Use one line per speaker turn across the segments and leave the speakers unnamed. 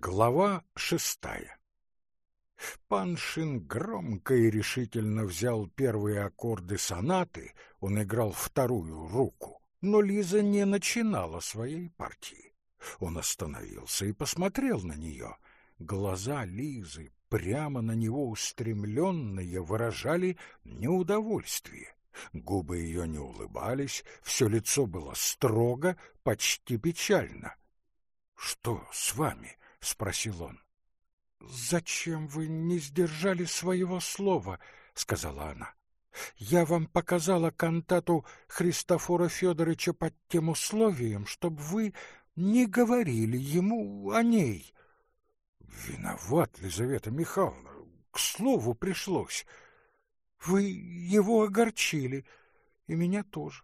Глава шестая Паншин громко и решительно взял первые аккорды сонаты, он играл вторую руку, но Лиза не начинала своей партии. Он остановился и посмотрел на нее. Глаза Лизы, прямо на него устремленные, выражали неудовольствие. Губы ее не улыбались, все лицо было строго, почти печально. — Что с вами? — спросил он. — Зачем вы не сдержали своего слова? — сказала она. — Я вам показала кантату Христофора Федоровича под тем условием, чтобы вы не говорили ему о ней. — Виноват, Лизавета Михайловна, к слову пришлось. Вы его огорчили, и меня тоже.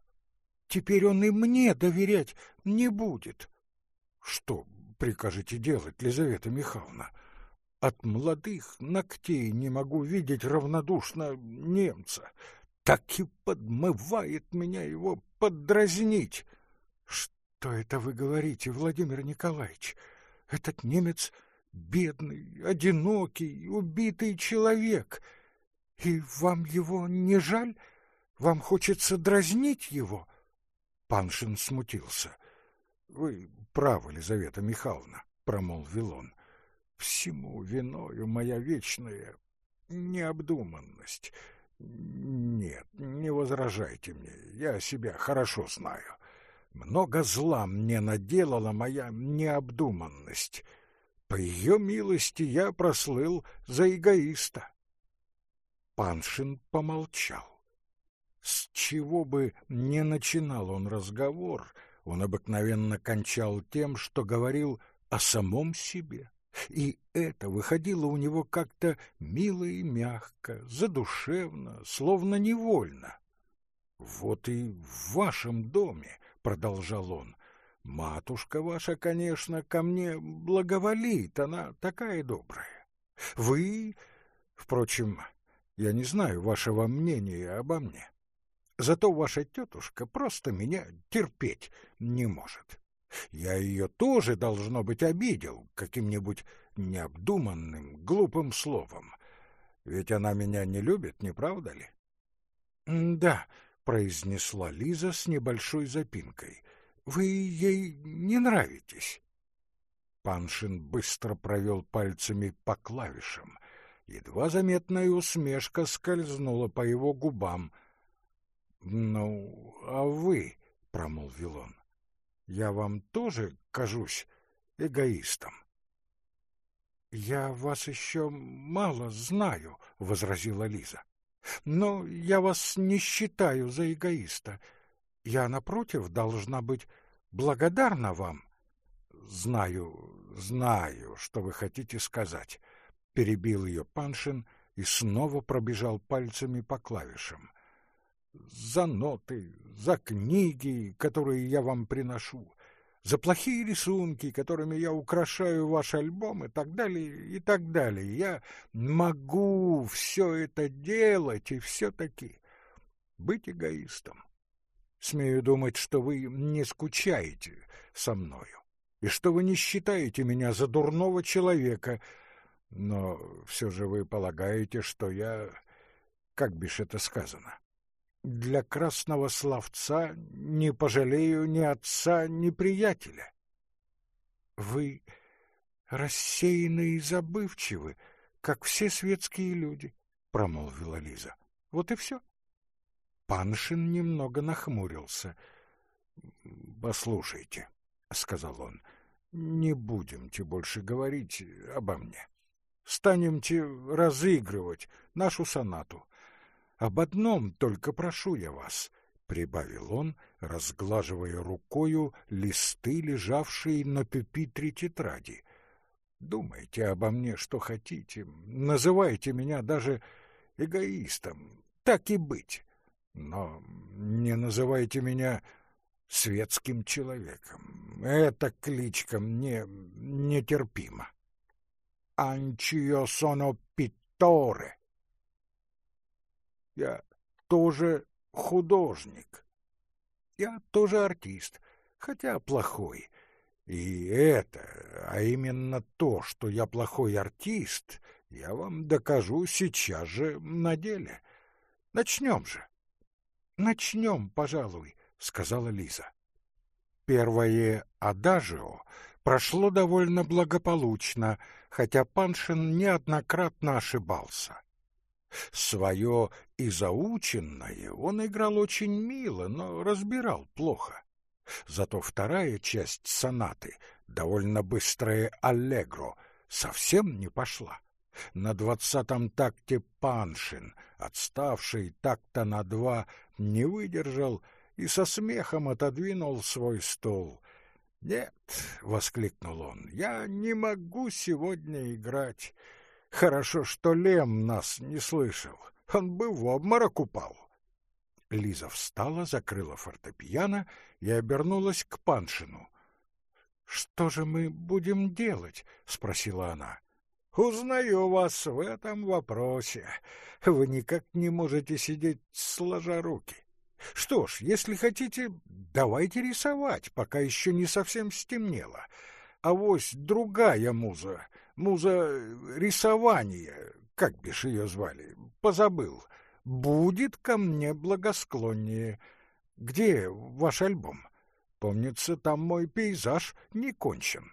Теперь он и мне доверять не будет. — Что, прикажете делать, Лизавета Михайловна? От молодых ногтей не могу видеть равнодушно немца. Так и подмывает меня его поддразнить. Что это вы говорите, Владимир Николаевич? Этот немец бедный, одинокий, убитый человек. И вам его не жаль? Вам хочется дразнить его? Паншин смутился. Вы правы, Лизавета Михайловна, промолвил он. Всему виною моя вечная необдуманность. Нет, не возражайте мне, я себя хорошо знаю. Много зла мне наделала моя необдуманность. По ее милости я прослыл за эгоиста. Паншин помолчал. С чего бы не начинал он разговор, он обыкновенно кончал тем, что говорил о самом себе. И это выходило у него как-то мило и мягко, задушевно, словно невольно. «Вот и в вашем доме», — продолжал он, — «матушка ваша, конечно, ко мне благоволит, она такая добрая. Вы, впрочем, я не знаю вашего мнения обо мне. Зато ваша тетушка просто меня терпеть не может. Я ее тоже, должно быть, обидел каким-нибудь необдуманным, глупым словом. Ведь она меня не любит, не правда ли? — Да, — произнесла Лиза с небольшой запинкой. — Вы ей не нравитесь. Паншин быстро провел пальцами по клавишам. Едва заметная усмешка скользнула по его губам — «Ну, а вы, — промолвил он, — я вам тоже кажусь эгоистом?» «Я вас еще мало знаю», — возразила Лиза. «Но я вас не считаю за эгоиста. Я, напротив, должна быть благодарна вам». «Знаю, знаю, что вы хотите сказать», — перебил ее Паншин и снова пробежал пальцами по клавишам за ноты, за книги, которые я вам приношу, за плохие рисунки, которыми я украшаю ваш альбом и так далее, и так далее. Я могу все это делать и все-таки быть эгоистом. Смею думать, что вы не скучаете со мною, и что вы не считаете меня за дурного человека, но все же вы полагаете, что я... Как бишь это сказано? Для красного словца не пожалею ни отца, ни приятеля. Вы рассеянны и забывчивы, как все светские люди, промолвила Лиза. Вот и все. Паншин немного нахмурился. Послушайте, сказал он, не будемте больше говорить обо мне. Станемте разыгрывать нашу сонату. Об одном только прошу я вас, — прибавил он, разглаживая рукою листы, лежавшие на пюпитре тетради. — Думайте обо мне, что хотите, называйте меня даже эгоистом, так и быть, но не называйте меня светским человеком. Эта кличка мне нетерпима. «Анчио соно питоре», я тоже художник. Я тоже артист, хотя плохой. И это, а именно то, что я плохой артист, я вам докажу сейчас же на деле. Начнем же. Начнем, пожалуй, сказала Лиза. Первое адажио прошло довольно благополучно, хотя Паншин неоднократно ошибался. Свое и заученное он играл очень мило, но разбирал плохо. Зато вторая часть сонаты, довольно быстрая аллегро, совсем не пошла. На двадцатом такте Паншин, отставший такта на два, не выдержал и со смехом отодвинул свой стол. «Нет», — воскликнул он, — «я не могу сегодня играть. Хорошо, что Лем нас не слышал, он бы в обморок упал». Лиза встала, закрыла фортепиано и обернулась к Паншину. «Что же мы будем делать?» — спросила она. «Узнаю вас в этом вопросе. Вы никак не можете сидеть сложа руки. Что ж, если хотите, давайте рисовать, пока еще не совсем стемнело. А вось другая муза, муза рисования, как бишь ее звали, позабыл, будет ко мне благосклоннее. Где ваш альбом? Помнится, там мой пейзаж не кончен.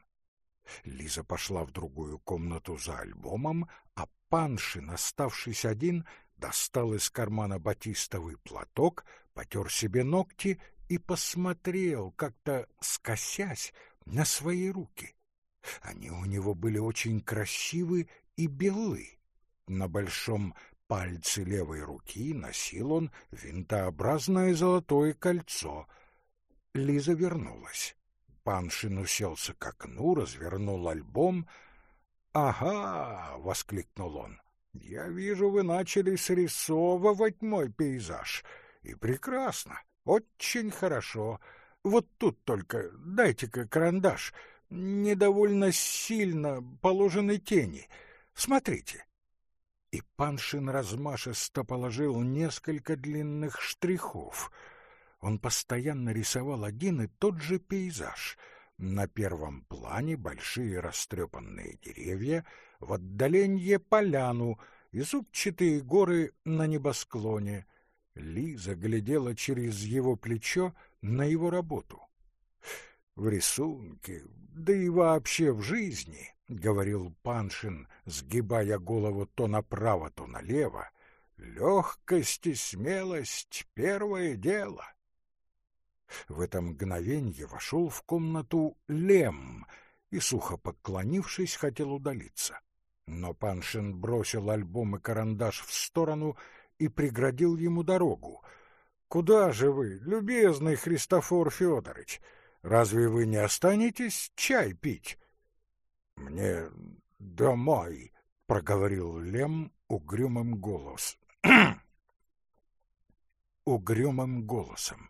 Лиза пошла в другую комнату за альбомом, а Паншин, оставшись один, достал из кармана батистовый платок, потер себе ногти и посмотрел, как-то скосясь, на свои руки. Они у него были очень красивы и белы. На большом пальце левой руки носил он винтообразное золотое кольцо. Лиза вернулась. Паншин уселся к окну, развернул альбом. «Ага!» — воскликнул он. «Я вижу, вы начали срисовывать мой пейзаж. И прекрасно, очень хорошо. Вот тут только дайте-ка карандаш. Недовольно сильно положены тени. Смотрите». И Паншин размашисто положил несколько длинных штрихов — он постоянно рисовал один и тот же пейзаж. На первом плане большие растрепанные деревья, в отдаленье поляну и зубчатые горы на небосклоне. Лиза глядела через его плечо на его работу. «В рисунке, да и вообще в жизни», — говорил Паншин, сгибая голову то направо, то налево, — «легкость и смелость — первое дело». В это мгновенье вошел в комнату Лем и, сухо поклонившись, хотел удалиться. Но Паншин бросил альбом и карандаш в сторону и преградил ему дорогу. «Куда же вы, любезный Христофор Федорович? Разве вы не останетесь чай пить?» «Мне домой», — проговорил Лем угрюмым голос. угрюмым голосом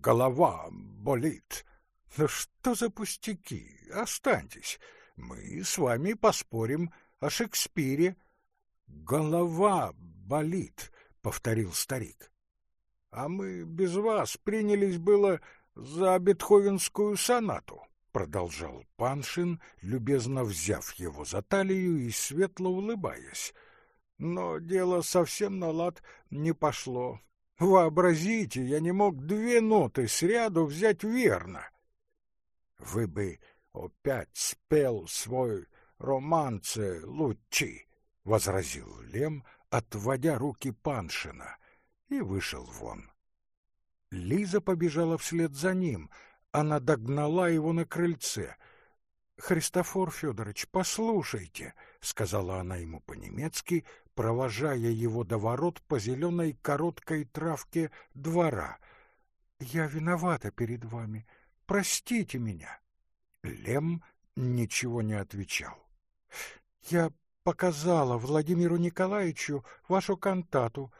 голова болит. Ну что за пустяки? Останьтесь. Мы с вами поспорим о Шекспире. Голова болит, повторил старик. А мы без вас принялись было за бетховенскую сонату, продолжал Паншин, любезно взяв его за талию и светло улыбаясь. Но дело совсем на лад не пошло. Вообразите, я не мог две ноты сряду взять верно. Вы бы опять спел свой романце лучи, — возразил Лем, отводя руки Паншина, и вышел вон. Лиза побежала вслед за ним. Она догнала его на крыльце. — Христофор Федорович, послушайте, — сказала она ему по-немецки, провожая его до ворот по зеленой короткой травке двора. «Я виновата перед вами. Простите меня». Лем ничего не отвечал. «Я показала Владимиру Николаевичу вашу кантату.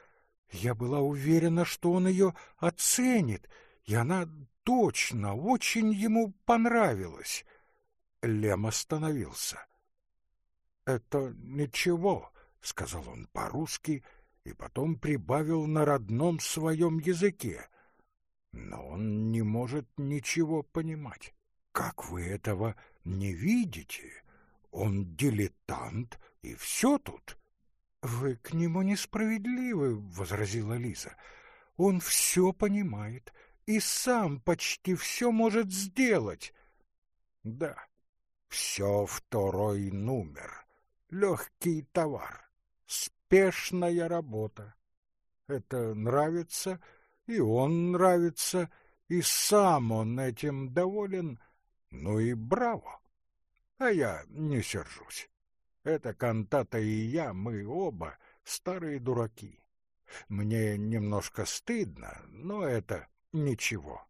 Я была уверена, что он ее оценит, и она точно очень ему понравилась». Лем остановился. «Это ничего», — сказал он по-русски и потом прибавил на родном своем языке. Но он не может ничего понимать. как вы этого не видите? Он дилетант, и все тут. — Вы к нему несправедливы, — возразила Лиза. — Он все понимает и сам почти все может сделать. — Да, все второй номер, легкий товар, спешная работа. Это нравится, и он нравится, и сам он этим доволен, ну и браво. А я не сержусь. Эта кантата и я, мы оба старые дураки. Мне немножко стыдно, но это ничего.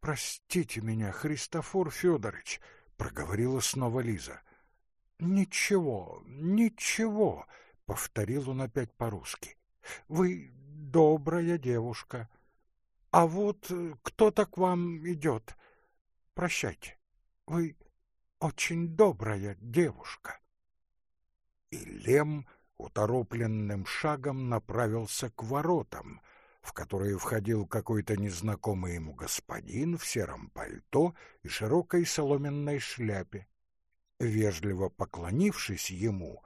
Простите меня, Христофор Федорович, проговорила снова Лиза. Ничего, ничего, повторил он опять по-русски. Вы добрая девушка. А вот кто-то к вам идет. Прощайте. Вы очень добрая девушка. И Лем уторопленным шагом направился к воротам, в которые входил какой-то незнакомый ему господин в сером пальто и широкой соломенной шляпе. Вежливо поклонившись ему,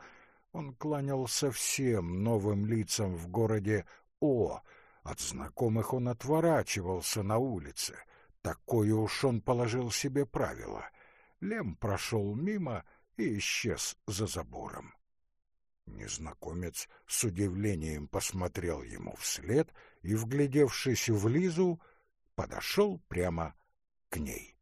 он кланялся всем новым лицам в городе О. От знакомых он отворачивался на улице. Такое уж он положил себе правило. Лем прошел мимо и исчез за забором. Незнакомец с удивлением посмотрел ему вслед и, вглядевшись в Лизу, подошел прямо к ней.